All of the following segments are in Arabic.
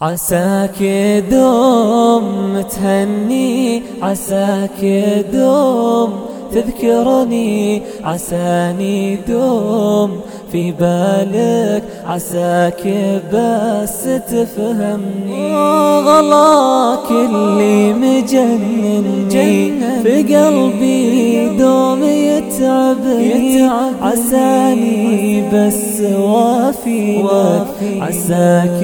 عساك دوم تهني عساك دوم تذكرني عساني دوم في بالك عساك بس تفهمني. غلاك اللي مجنني. في قلبي دوم يتعبني عساني بس وافي عساك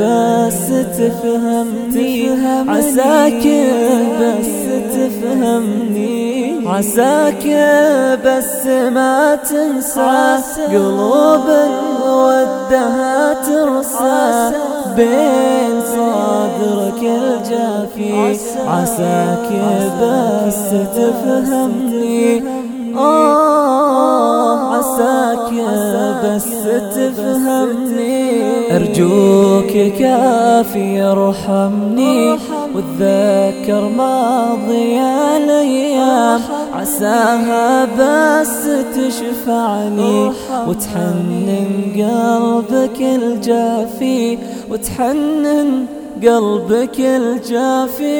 بس تفهمني عساك بس تفهمني عساك بس ما تنسى. قلوب ودها ترسى. بين صدرك الجافي عساك بس تفهمني. آه عساك بس تفهمني. أرجوك كافي ارحمني. وتذكر ماضي الأيام. عساها بس تشفعني. وتحنن قلبك الجافي. وتحنن قلبك الجافي.